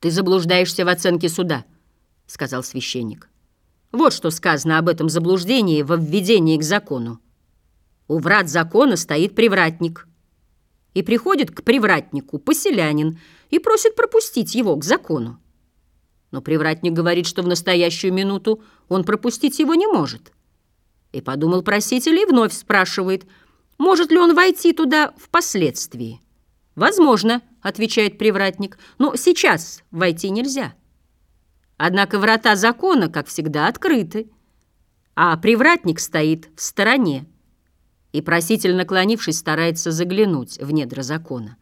«Ты заблуждаешься в оценке суда», — сказал священник. «Вот что сказано об этом заблуждении во введении к закону. У врат закона стоит привратник. И приходит к привратнику поселянин и просит пропустить его к закону. Но привратник говорит, что в настоящую минуту он пропустить его не может. И подумал проситель и вновь спрашивает, может ли он войти туда впоследствии. «Возможно», — отвечает привратник, — «но сейчас войти нельзя». Однако врата закона, как всегда, открыты, а привратник стоит в стороне и, проситель, наклонившись, старается заглянуть в недра закона.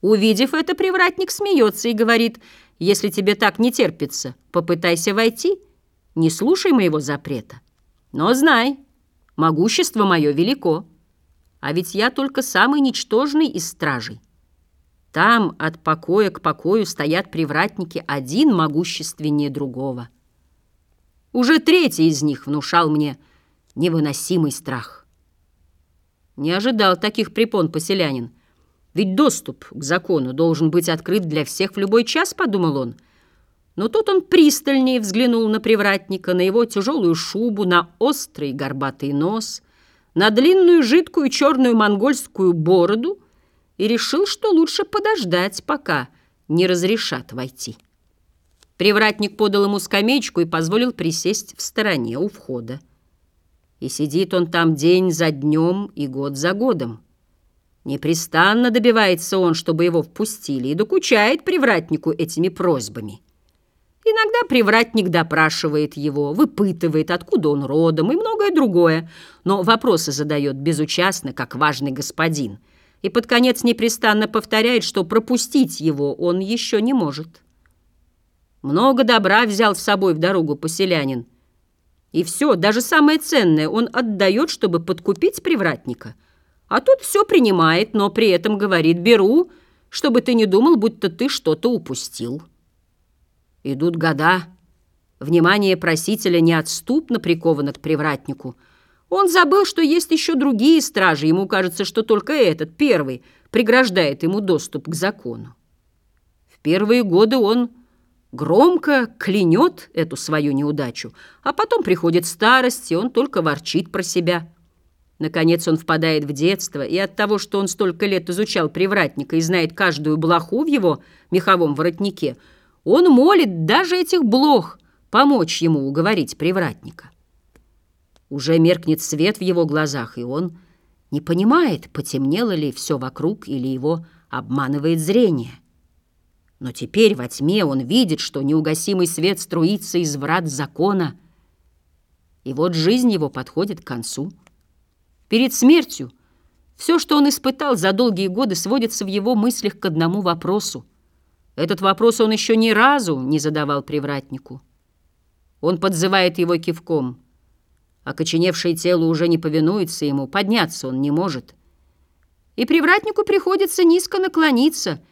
Увидев это, привратник смеется и говорит, «Если тебе так не терпится, попытайся войти, не слушай моего запрета. Но знай, могущество мое велико, а ведь я только самый ничтожный из стражей. Там от покоя к покою стоят привратники, один могущественнее другого. Уже третий из них внушал мне невыносимый страх. Не ожидал таких препон поселянин. Ведь доступ к закону должен быть открыт для всех в любой час, подумал он. Но тут он пристальнее взглянул на привратника, на его тяжелую шубу, на острый горбатый нос, на длинную жидкую черную монгольскую бороду — и решил, что лучше подождать, пока не разрешат войти. Привратник подал ему скамеечку и позволил присесть в стороне у входа. И сидит он там день за днем и год за годом. Непрестанно добивается он, чтобы его впустили, и докучает привратнику этими просьбами. Иногда привратник допрашивает его, выпытывает, откуда он родом и многое другое, но вопросы задает безучастно, как важный господин – и под конец непрестанно повторяет, что пропустить его он еще не может. Много добра взял с собой в дорогу поселянин. И все, даже самое ценное, он отдает, чтобы подкупить привратника. А тут все принимает, но при этом говорит «беру», чтобы ты не думал, будто ты что-то упустил. Идут года. Внимание просителя неотступно приковано к привратнику – он забыл, что есть еще другие стражи. Ему кажется, что только этот, первый, преграждает ему доступ к закону. В первые годы он громко клянет эту свою неудачу, а потом приходит старость, и он только ворчит про себя. Наконец он впадает в детство, и от того, что он столько лет изучал привратника и знает каждую блоху в его меховом воротнике, он молит даже этих блох помочь ему уговорить привратника. Уже меркнет свет в его глазах, и он не понимает, потемнело ли все вокруг или его обманывает зрение. Но теперь во тьме он видит, что неугасимый свет струится из врат закона. И вот жизнь его подходит к концу. Перед смертью все, что он испытал за долгие годы, сводится в его мыслях к одному вопросу. Этот вопрос он еще ни разу не задавал привратнику. Он подзывает его кивком — Окоченевшее тело уже не повинуется ему, подняться он не может. И привратнику приходится низко наклониться.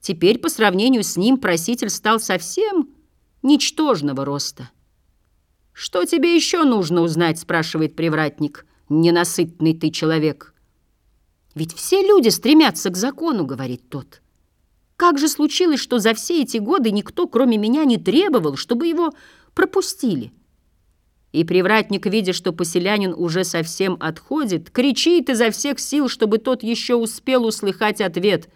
Теперь по сравнению с ним проситель стал совсем ничтожного роста. «Что тебе еще нужно узнать?» — спрашивает привратник. «Ненасытный ты человек». «Ведь все люди стремятся к закону», — говорит тот. «Как же случилось, что за все эти годы никто, кроме меня, не требовал, чтобы его пропустили?» И привратник, видя, что поселянин уже совсем отходит, кричит изо всех сил, чтобы тот еще успел услыхать ответ.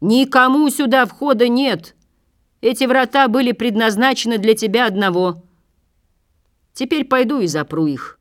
«Никому сюда входа нет! Эти врата были предназначены для тебя одного. Теперь пойду и запру их».